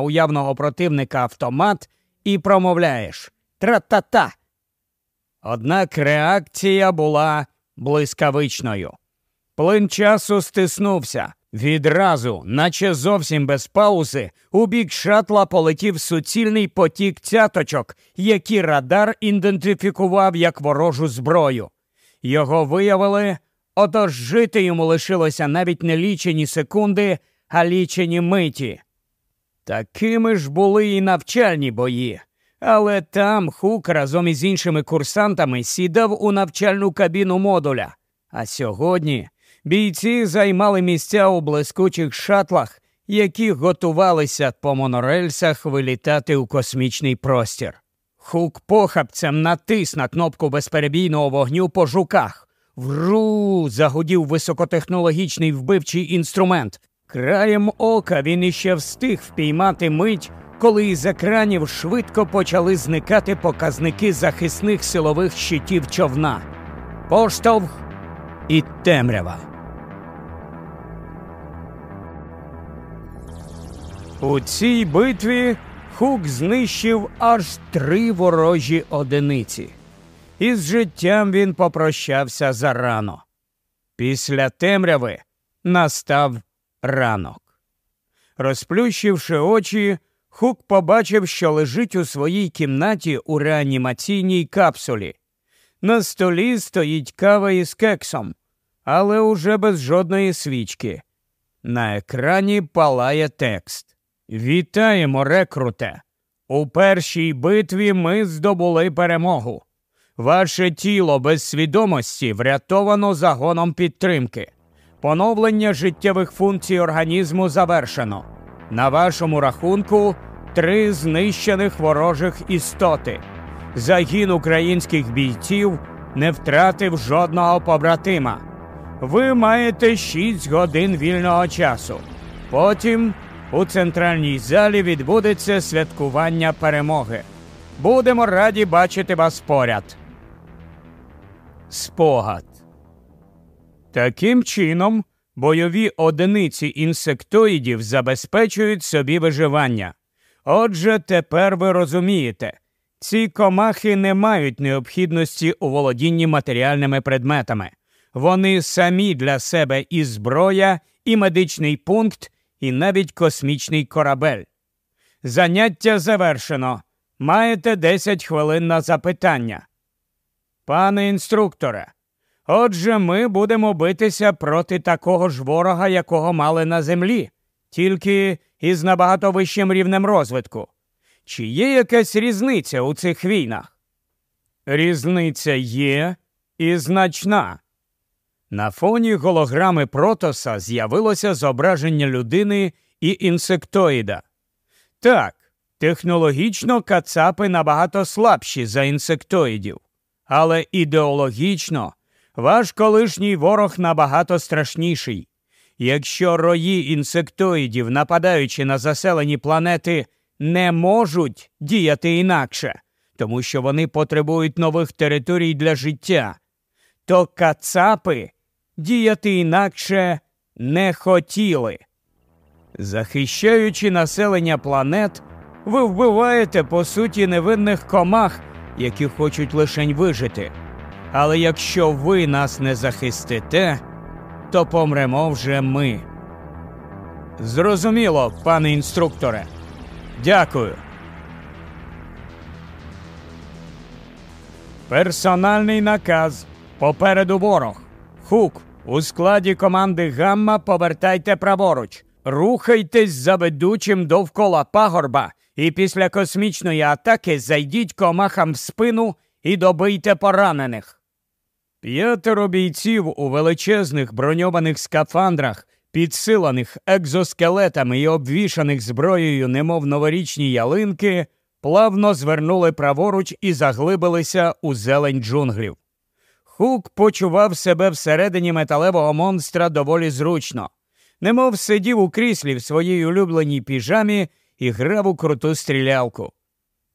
уявного противника автомат і промовляєш тра-та-та. Однак реакція була блискавичною. Плин часу стиснувся. Відразу, наче зовсім без паузи, у бік шатла полетів суцільний потік цяточок, які радар ідентифікував як ворожу зброю. Його виявили, отож жити йому лишилося навіть не лічені секунди, а лічені миті. Такими ж були і навчальні бої, але там Хук разом із іншими курсантами сідав у навчальну кабіну модуля. А сьогодні бійці займали місця у блискучих шатлах, які готувалися по монорельсах вилітати у космічний простір. Хук похапцем натис на кнопку безперебійного вогню по жуках. Вру. загудів високотехнологічний вбивчий інструмент. Краєм ока він іще встиг впіймати мить, коли із екранів швидко почали зникати показники захисних силових щитів човна. Поштовх і темрява. У цій битві Хук знищив аж три ворожі одиниці. Із життям він попрощався зарано. Після темряви настав ранок. Розплющивши очі, Хук побачив, що лежить у своїй кімнаті у реанімаційній капсулі. На столі стоїть кава із кексом, але уже без жодної свічки. На екрані палає текст. Вітаємо, рекруте! У першій битві ми здобули перемогу. Ваше тіло без свідомості врятовано загоном підтримки. Поновлення життєвих функцій організму завершено. На вашому рахунку три знищених ворожих істоти. Загін українських бійців не втратив жодного побратима. Ви маєте 6 годин вільного часу. Потім у центральній залі відбудеться святкування перемоги. Будемо раді бачити вас поряд. Спогад. Таким чином, бойові одиниці інсектоїдів забезпечують собі виживання. Отже, тепер ви розумієте, ці комахи не мають необхідності у володінні матеріальними предметами. Вони самі для себе і зброя, і медичний пункт, і навіть космічний корабель. Заняття завершено. Маєте 10 хвилин на запитання. Пане інструкторе, отже, ми будемо битися проти такого ж ворога, якого мали на землі, тільки із набагато вищим рівнем розвитку. Чи є якась різниця у цих війнах? Різниця є і значна. На фоні голограми Протоса з'явилося зображення людини і інсектоїда. Так, технологічно кацапи набагато слабші за інсектоїдів, але ідеологічно ваш колишній ворог набагато страшніший. Якщо рої інсектоїдів, нападаючи на заселені планети, не можуть діяти інакше, тому що вони потребують нових територій для життя, то кацапи діяти інакше не хотіли. Захищаючи населення планет, ви вбиваєте по суті невинних комах, які хочуть лишень вижити. Але якщо ви нас не захистите, то помремо вже ми. Зрозуміло, пане інструкторе. Дякую. Персональний наказ. Попереду ворог. Хук. У складі команди Гамма повертайте праворуч. Рухайтесь за ведучим довкола пагорба, і після космічної атаки зайдіть комахам в спину і добийте поранених. П'ятеро бійців у величезних броньованих скафандрах, підсиланих екзоскелетами і обвішаних зброєю, немов новорічні ялинки, плавно звернули праворуч і заглибилися у зелень джунглів. Хук почував себе всередині металевого монстра доволі зручно, немов сидів у кріслі в своїй улюбленій піжамі і грав у круту стрілялку.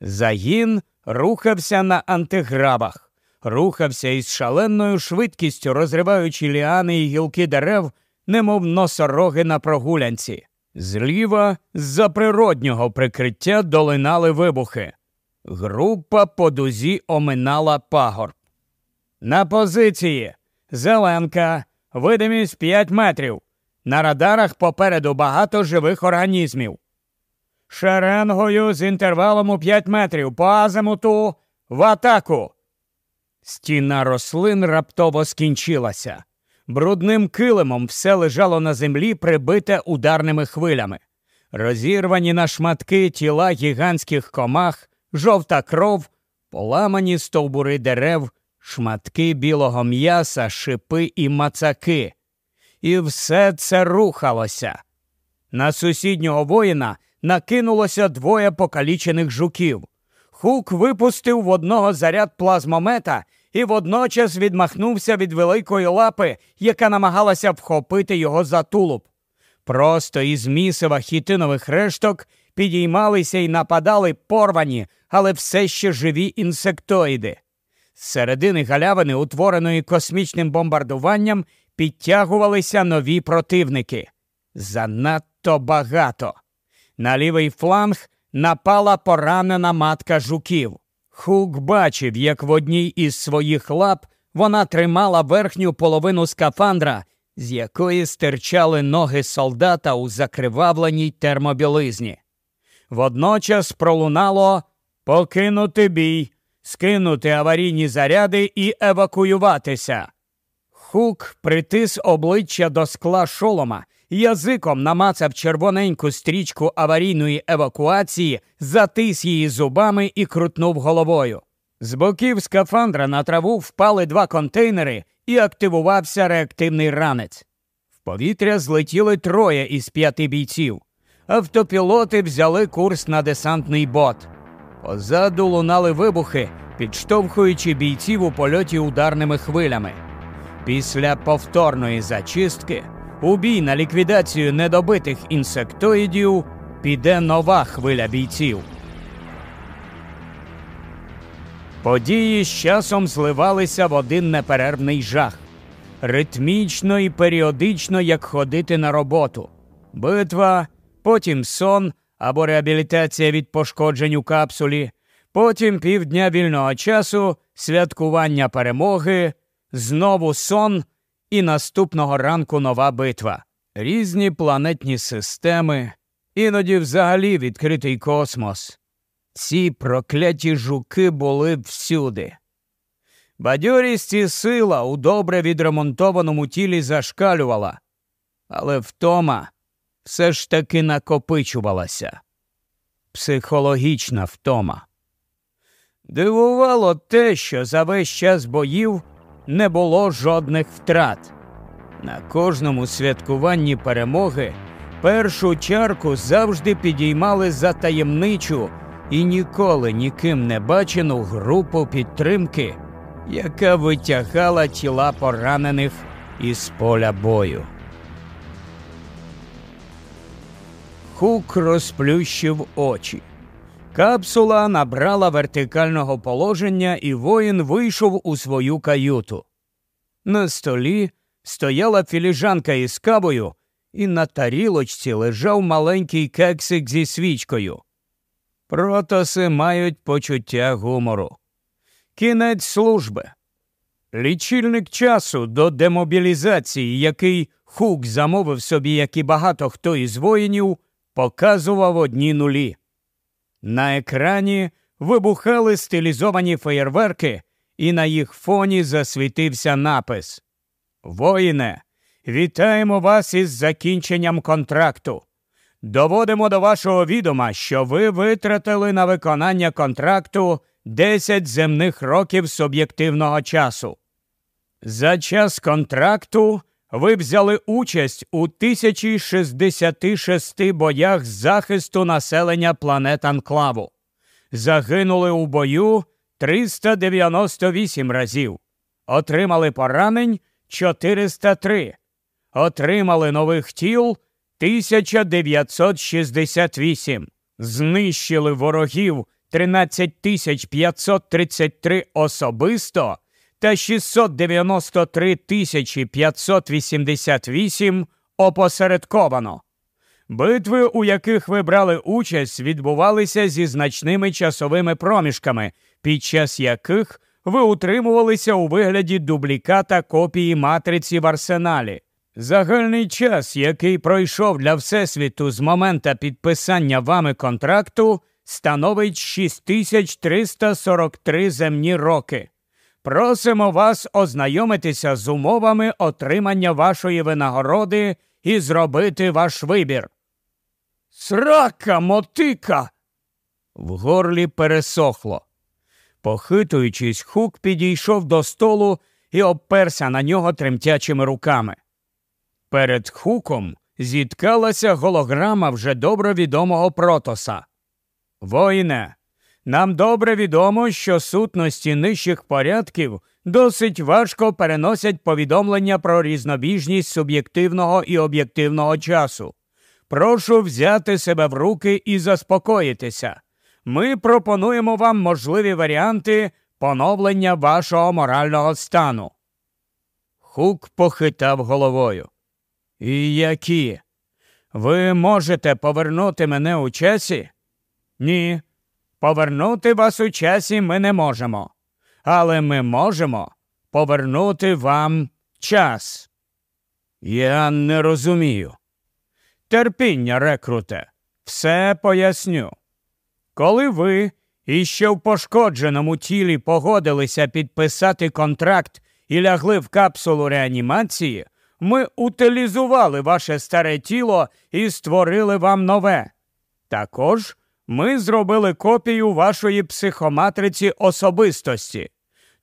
Загін рухався на антиграбах, рухався із шаленою швидкістю, розриваючи ліани і гілки дерев, немов носороги на прогулянці. Зліва з-за природнього прикриття долинали вибухи. Група по дузі оминала пагорб. На позиції зеленка, видимість 5 метрів. На радарах попереду багато живих організмів. Шеренгою з інтервалом у 5 метрів по азимуту в атаку. Стіна рослин раптово скінчилася. Брудним килимом все лежало на землі, прибите ударними хвилями. Розірвані на шматки тіла гігантських комах, жовта кров, поламані стовбури дерев, шматки білого м'яса, шипи і мацаки. І все це рухалося. На сусіднього воїна накинулося двоє покалічених жуків. Хук випустив в одного заряд плазмомета і водночас відмахнувся від великої лапи, яка намагалася вхопити його за тулуб. Просто із місива хітинових решток підіймалися і нападали порвані, але все ще живі інсектоїди. З середини галявини, утвореної космічним бомбардуванням, підтягувалися нові противники. Занадто багато. На лівий фланг напала поранена матка жуків. Хук бачив, як в одній із своїх лап вона тримала верхню половину скафандра, з якої стирчали ноги солдата у закривавленій термобілизні. Водночас пролунало покинути бій, скинути аварійні заряди і евакуюватися. Хук притис обличчя до скла шолома, язиком намацав червоненьку стрічку аварійної евакуації, затис її зубами і крутнув головою. З боків скафандра на траву впали два контейнери і активувався реактивний ранець. В повітря злетіли троє із п'яти бійців. Автопілоти взяли курс на десантний бот. Позаду лунали вибухи, підштовхуючи бійців у польоті ударними хвилями. Після повторної зачистки у бій на ліквідацію недобитих інсектоїдів піде нова хвиля бійців. Події з часом зливалися в один неперервний жах. Ритмічно і періодично, як ходити на роботу. Битва, потім сон або реабілітація від пошкоджень у капсулі, потім півдня вільного часу, святкування перемоги, знову сон і наступного ранку нова битва. Різні планетні системи, іноді взагалі відкритий космос. Ці прокляті жуки були всюди. Бадьорість і сила у добре відремонтованому тілі зашкалювала, але втома все ж таки накопичувалася. Психологічна втома. Дивувало те, що за весь час боїв не було жодних втрат. На кожному святкуванні перемоги першу чарку завжди підіймали за таємничу і ніколи ніким не бачену групу підтримки, яка витягала тіла поранених із поля бою. Хук розплющив очі. Капсула набрала вертикального положення, і воїн вийшов у свою каюту. На столі стояла філіжанка із кавою, і на тарілочці лежав маленький кексик зі свічкою. Протоси мають почуття гумору. Кінець служби. Лічильник часу до демобілізації, який Хук замовив собі, як і багато хто із воїнів, показував одні нулі. На екрані вибухали стилізовані феєрверки, і на їх фоні засвітився напис Воїне, вітаємо вас із закінченням контракту. Доводимо до вашого відома, що ви витратили на виконання контракту 10 земних років суб'єктивного часу. За час контракту ви взяли участь у 1066 боях захисту населення планет Анклаву. Загинули у бою 398 разів, отримали поранень 403, отримали нових тіл 1968, знищили ворогів 13533 особисто та 693 тисячі 588 опосередковано. Битви, у яких ви брали участь, відбувалися зі значними часовими проміжками, під час яких ви утримувалися у вигляді дубліката копії матриці в арсеналі. Загальний час, який пройшов для Всесвіту з момента підписання вами контракту, становить 6343 земні роки. Просимо вас ознайомитися з умовами отримання вашої винагороди і зробити ваш вибір. Срака мотика. В горлі пересохло. Похитуючись, хук підійшов до столу і обперся на нього тремтячими руками. Перед хуком зіткалася голограма вже добре відомого протоса. Воїне, нам добре відомо, що сутності нижчих порядків досить важко переносять повідомлення про різнобіжність суб'єктивного і об'єктивного часу. Прошу взяти себе в руки і заспокоїтися. Ми пропонуємо вам можливі варіанти поновлення вашого морального стану. Хук похитав головою. І які? Ви можете повернути мене у часі? Ні. Повернути вас у часі ми не можемо. Але ми можемо повернути вам час. Я не розумію. Терпіння, рекруте, все поясню. Коли ви іще в пошкодженому тілі погодилися підписати контракт і лягли в капсулу реанімації, ми утилізували ваше старе тіло і створили вам нове. Також ми зробили копію вашої психоматриці особистості.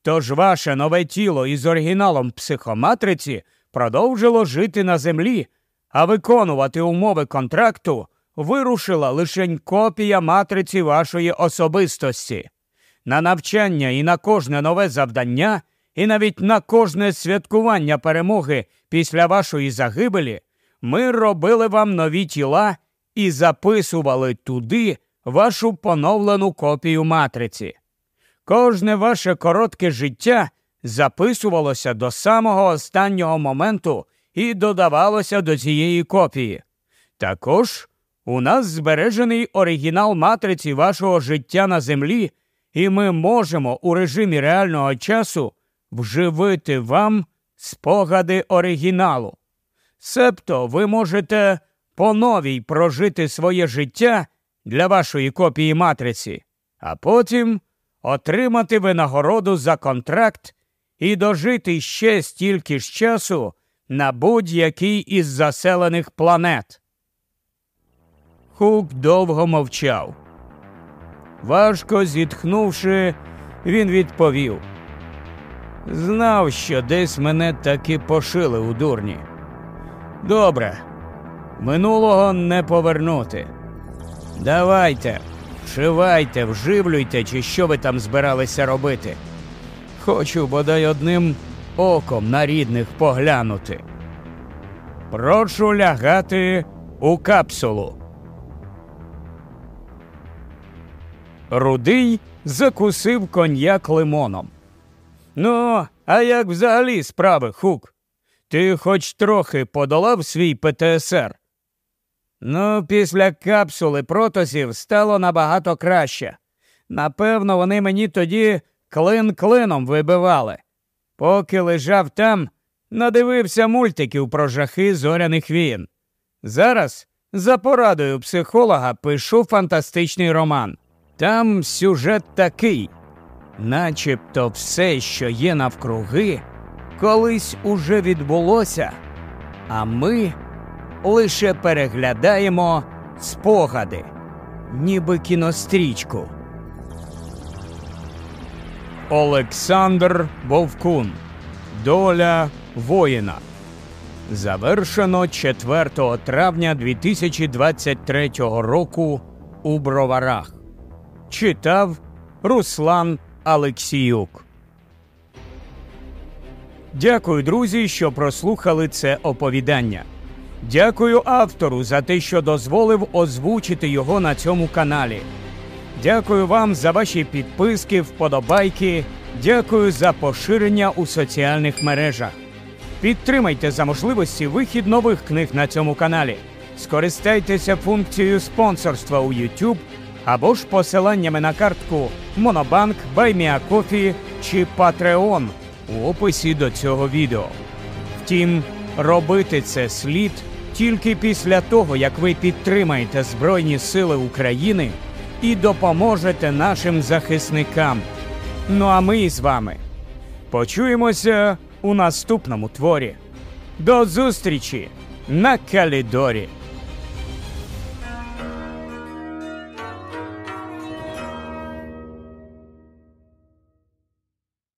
Тож ваше нове тіло із оригіналом психоматриці продовжило жити на землі, а виконувати умови контракту вирушила лише копія матриці вашої особистості. На навчання і на кожне нове завдання, і навіть на кожне святкування перемоги після вашої загибелі ми робили вам нові тіла і записували туди вашу поновлену копію матриці. Кожне ваше коротке життя записувалося до самого останнього моменту і додавалося до цієї копії. Також у нас збережений оригінал матриці вашого життя на землі, і ми можемо у режимі реального часу вживити вам спогади оригіналу. Себто ви можете по новій прожити своє життя для вашої копії матриці, а потім отримати винагороду за контракт і дожити ще стільки ж часу на будь-якій із заселених планет. Хук довго мовчав. Важко зітхнувши, він відповів Знав, що десь мене таки пошили у дурні. Добре, минулого не повернути. Давайте, вшивайте, вживлюйте, чи що ви там збиралися робити. Хочу бодай одним оком на рідних поглянути. Прошу лягати у капсулу. Рудий закусив коньяк лимоном. Ну, а як взагалі справи, Хук? Ти хоч трохи подолав свій ПТСР? Ну, після капсули протосів стало набагато краще. Напевно, вони мені тоді клин клином вибивали. Поки лежав там, надивився мультиків про жахи зоряних війн. Зараз, за порадою психолога, пишу фантастичний роман. Там сюжет такий, начебто все, що є навкруги, колись уже відбулося, а ми лише переглядаємо спогади, ніби кінострічку. Олександр Вовкун. Доля воїна. Завершено 4 травня 2023 року у Броварах. Читав Руслан Алексіюк. Дякую, друзі, що прослухали це оповідання. Дякую автору за те, що дозволив озвучити його на цьому каналі. Дякую вам за ваші підписки, вподобайки. Дякую за поширення у соціальних мережах. Підтримайте за можливості вихід нових книг на цьому каналі. скористайтеся функцією спонсорства у YouTube або ж посиланнями на картку Монобанк, Buy Me a Coffee чи Patreon у описі до цього відео. Втім, робити це слід тільки після того, як ви підтримаєте Збройні Сили України і допоможете нашим захисникам. Ну а ми з вами почуємося у наступному творі. До зустрічі на Калідорі!